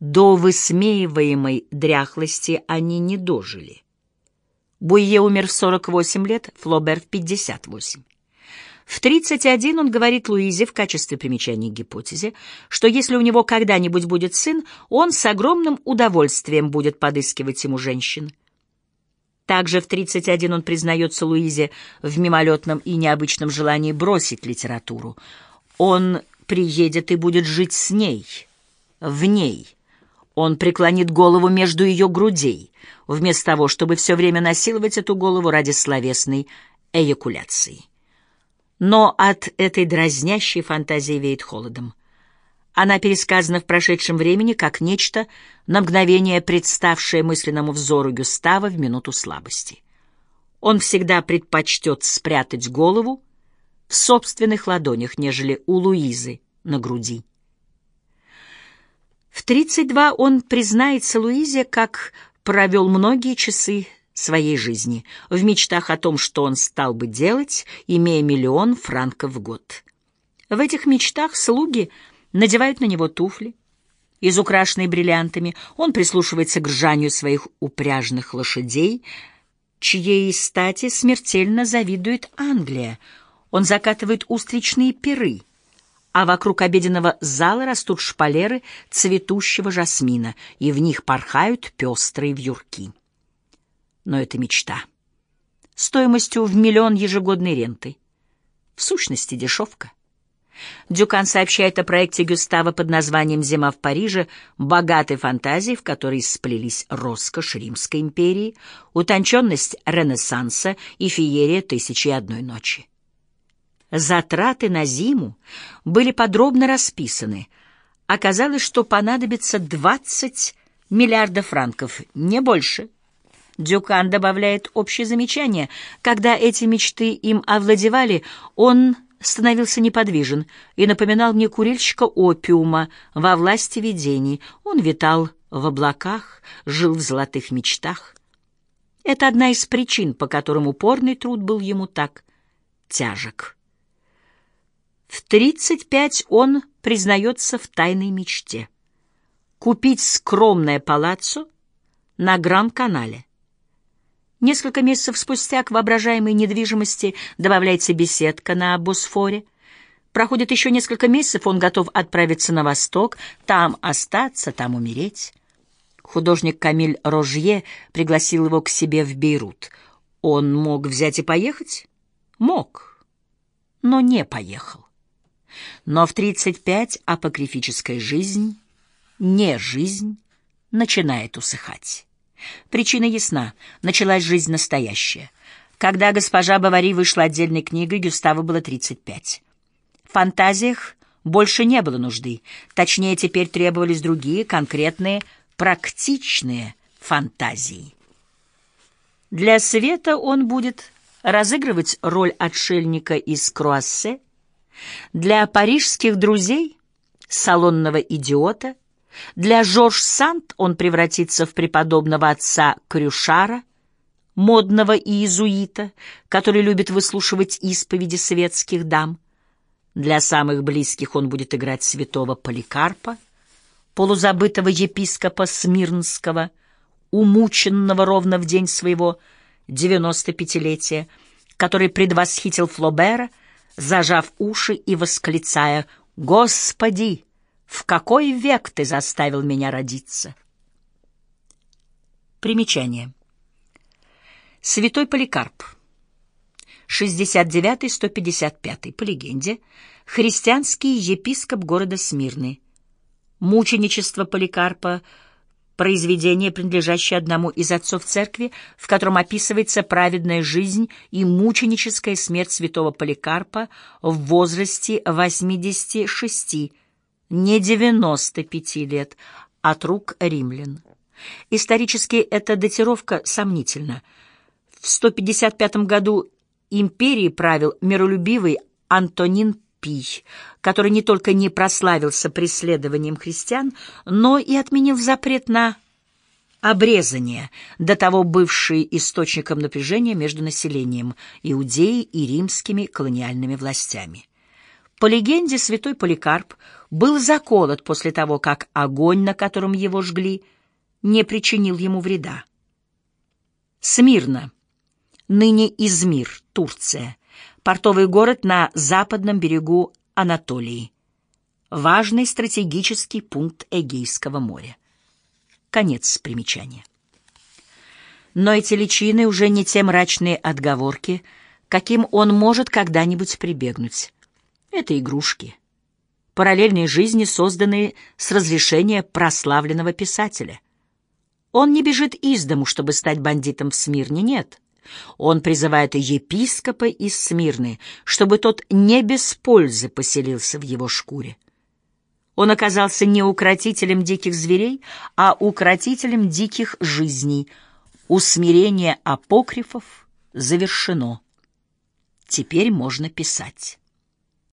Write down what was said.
До высмеиваемой дряхлости они не дожили. Буйе умер в 48 лет, Флобер в 58. В 31 он говорит Луизе в качестве примечания к гипотезе, что если у него когда-нибудь будет сын, он с огромным удовольствием будет подыскивать ему женщин. Также в 31 он признается Луизе в мимолетном и необычном желании бросить литературу. Он приедет и будет жить с ней, в ней. Он преклонит голову между ее грудей, вместо того, чтобы все время насиловать эту голову ради словесной эякуляции. Но от этой дразнящей фантазии веет холодом. Она пересказана в прошедшем времени как нечто, на мгновение представшее мысленному взору Гюстава в минуту слабости. Он всегда предпочтет спрятать голову в собственных ладонях, нежели у Луизы на груди. В 32 он признается Луизе, как провел многие часы своей жизни, в мечтах о том, что он стал бы делать, имея миллион франков в год. В этих мечтах слуги надевают на него туфли, изукрашенные бриллиантами, он прислушивается к ржанию своих упряжных лошадей, чьей стати смертельно завидует Англия. Он закатывает устричные перы — а вокруг обеденного зала растут шпалеры цветущего жасмина, и в них порхают пестрые вьюрки. Но это мечта. Стоимостью в миллион ежегодной ренты. В сущности, дешевка. Дюкан сообщает о проекте Гюстава под названием «Зима в Париже», богатой фантазии, в которой сплелись роскошь Римской империи, утонченность Ренессанса и феерия «Тысячи одной ночи». Затраты на зиму были подробно расписаны. Оказалось, что понадобится 20 миллиардов франков, не больше. Дюкан добавляет общее замечание. Когда эти мечты им овладевали, он становился неподвижен и напоминал мне курильщика опиума во власти видений. Он витал в облаках, жил в золотых мечтах. Это одна из причин, по которым упорный труд был ему так тяжек. В 35 он признается в тайной мечте. Купить скромное палаццо на Гранд-канале. Несколько месяцев спустя к воображаемой недвижимости добавляется беседка на Босфоре. Проходит еще несколько месяцев, он готов отправиться на восток, там остаться, там умереть. Художник Камиль Рожье пригласил его к себе в Бейрут. Он мог взять и поехать? Мог, но не поехал. Но в 35 апокрифическая жизнь, не жизнь, начинает усыхать. Причина ясна. Началась жизнь настоящая. Когда госпожа Бавари вышла отдельной книгой, Гюставу было 35. В фантазиях больше не было нужды. Точнее, теперь требовались другие, конкретные, практичные фантазии. Для света он будет разыгрывать роль отшельника из Круассе, для парижских друзей — салонного идиота, для Жорж Сант он превратится в преподобного отца Крюшара, модного иезуита, который любит выслушивать исповеди светских дам. Для самых близких он будет играть святого Поликарпа, полузабытого епископа Смирнского, умученного ровно в день своего 95-летия, который предвосхитил Флобера зажав уши и восклицая «Господи, в какой век ты заставил меня родиться?» Примечание. Святой Поликарп. 69-155, по легенде, христианский епископ города Смирны. Мученичество Поликарпа – произведение, принадлежащее одному из отцов церкви, в котором описывается праведная жизнь и мученическая смерть святого Поликарпа в возрасте 86, не 95 лет, от рук римлян. Исторически эта датировка сомнительна. В 155 году империи правил миролюбивый Антонин Пий, который не только не прославился преследованием христиан, но и отменил запрет на обрезание, до того бывший источником напряжения между населением Иудеи и римскими колониальными властями. По легенде, святой Поликарп был заколот после того, как огонь, на котором его жгли, не причинил ему вреда. Смирно, ныне Измир, Турция, портовый город на западном берегу Анатолии, важный стратегический пункт Эгейского моря. Конец примечания. Но эти личины уже не те мрачные отговорки, каким он может когда-нибудь прибегнуть. Это игрушки. Параллельные жизни, созданные с разрешения прославленного писателя. Он не бежит из дому, чтобы стать бандитом в Смирне, нет. Он призывает епископа из Смирны, чтобы тот не без пользы поселился в его шкуре. Он оказался не укротителем диких зверей, а укротителем диких жизней. Усмирение апокрифов завершено. Теперь можно писать.